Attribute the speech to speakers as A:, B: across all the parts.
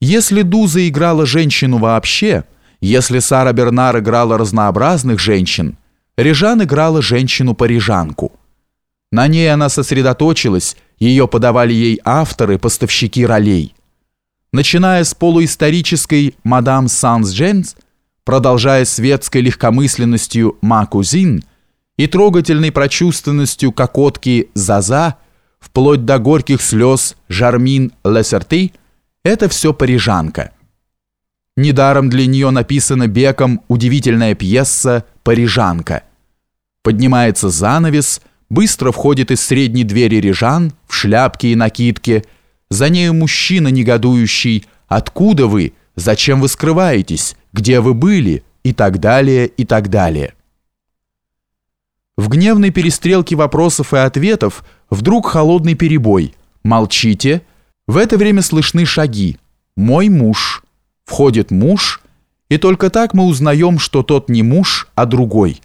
A: Если Дуза играла женщину вообще, если Сара Бернар играла разнообразных женщин, Режан играла женщину-парижанку. На ней она сосредоточилась, ее подавали ей авторы, поставщики ролей. Начиная с полуисторической «Мадам Санс-Дженс», продолжая светской легкомысленностью «Ма Кузин» и трогательной прочувственностью кокотки «Заза», вплоть до горьких слез «Жармин Лесерты», это все парижанка. Недаром для нее написана Беком удивительная пьеса «Парижанка». Поднимается занавес, быстро входит из средней двери Режан в шляпке и накидке, за нею мужчина негодующий «Откуда вы? Зачем вы скрываетесь? Где вы были?» и так далее, и так далее. В гневной перестрелке вопросов и ответов вдруг холодный перебой. «Молчите!» В это время слышны шаги. «Мой муж». Входит муж, и только так мы узнаем, что тот не муж, а другой.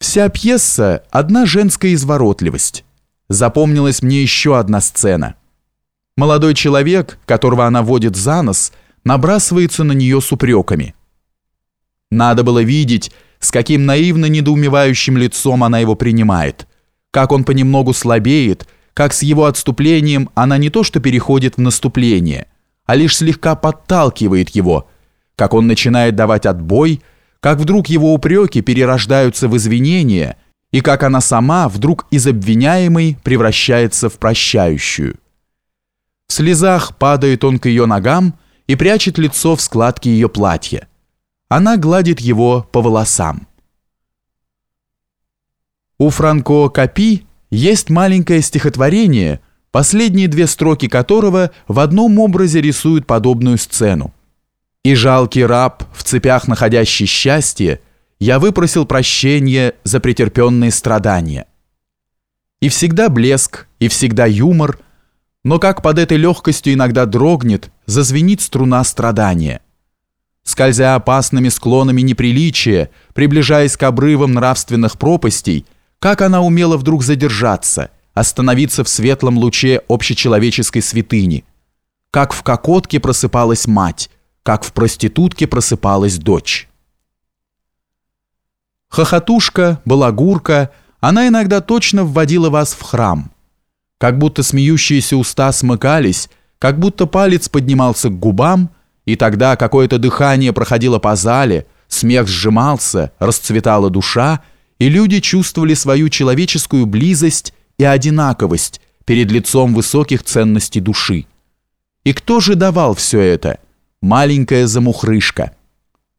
A: Вся пьеса – одна женская изворотливость. Запомнилась мне еще одна сцена. Молодой человек, которого она водит за нос, набрасывается на нее с упреками. Надо было видеть, с каким наивно недоумевающим лицом она его принимает, как он понемногу слабеет – как с его отступлением она не то что переходит в наступление, а лишь слегка подталкивает его, как он начинает давать отбой, как вдруг его упреки перерождаются в извинения, и как она сама вдруг из обвиняемой превращается в прощающую. В слезах падает он к ее ногам и прячет лицо в складке ее платья. Она гладит его по волосам. У Франко Капи есть маленькое стихотворение, последние две строки которого в одном образе рисуют подобную сцену. «И жалкий раб, в цепях находящий счастье, я выпросил прощение за претерпенные страдания». И всегда блеск, и всегда юмор, но как под этой легкостью иногда дрогнет, зазвенит струна страдания. Скользя опасными склонами неприличия, приближаясь к обрывам нравственных пропастей, как она умела вдруг задержаться, остановиться в светлом луче общечеловеческой святыни. Как в кокотке просыпалась мать, как в проститутке просыпалась дочь. Хохотушка, балагурка, она иногда точно вводила вас в храм. Как будто смеющиеся уста смыкались, как будто палец поднимался к губам, и тогда какое-то дыхание проходило по зале, смех сжимался, расцветала душа — и люди чувствовали свою человеческую близость и одинаковость перед лицом высоких ценностей души. И кто же давал все это? Маленькая замухрышка.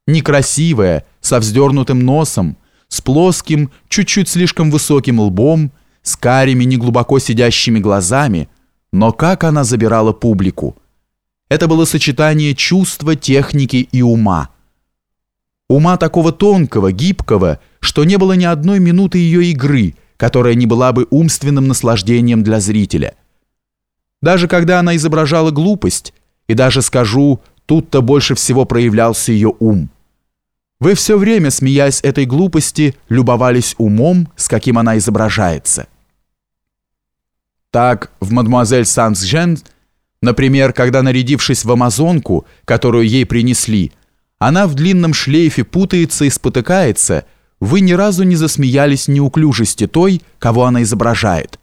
A: Некрасивая, со вздернутым носом, с плоским, чуть-чуть слишком высоким лбом, с карими, неглубоко сидящими глазами, но как она забирала публику. Это было сочетание чувства, техники и ума. Ума такого тонкого, гибкого, что не было ни одной минуты ее игры, которая не была бы умственным наслаждением для зрителя. Даже когда она изображала глупость, и даже скажу, тут-то больше всего проявлялся ее ум. Вы все время, смеясь этой глупости, любовались умом, с каким она изображается. Так, в «Мадемуазель Санс-Жен», например, когда, нарядившись в амазонку, которую ей принесли, она в длинном шлейфе путается и спотыкается – вы ни разу не засмеялись неуклюжести той, кого она изображает,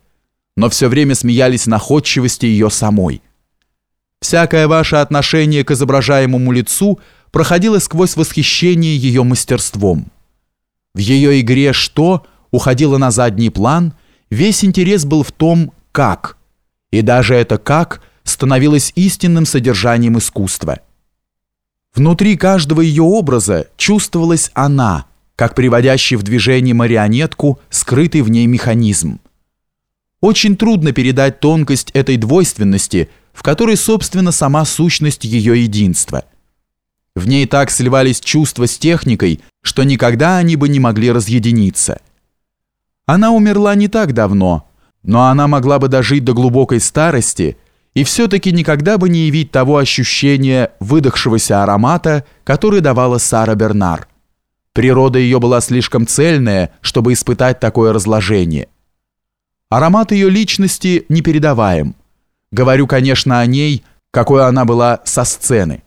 A: но все время смеялись находчивости ее самой. Всякое ваше отношение к изображаемому лицу проходило сквозь восхищение ее мастерством. В ее игре «что» уходило на задний план, весь интерес был в том «как», и даже это «как» становилось истинным содержанием искусства. Внутри каждого ее образа чувствовалась она – как приводящий в движение марионетку скрытый в ней механизм. Очень трудно передать тонкость этой двойственности, в которой, собственно, сама сущность ее единства. В ней так сливались чувства с техникой, что никогда они бы не могли разъединиться. Она умерла не так давно, но она могла бы дожить до глубокой старости и все-таки никогда бы не явить того ощущения выдохшегося аромата, который давала Сара Бернар. Природа ее была слишком цельная, чтобы испытать такое разложение. Аромат ее личности непередаваем. Говорю, конечно, о ней, какой она была со сцены.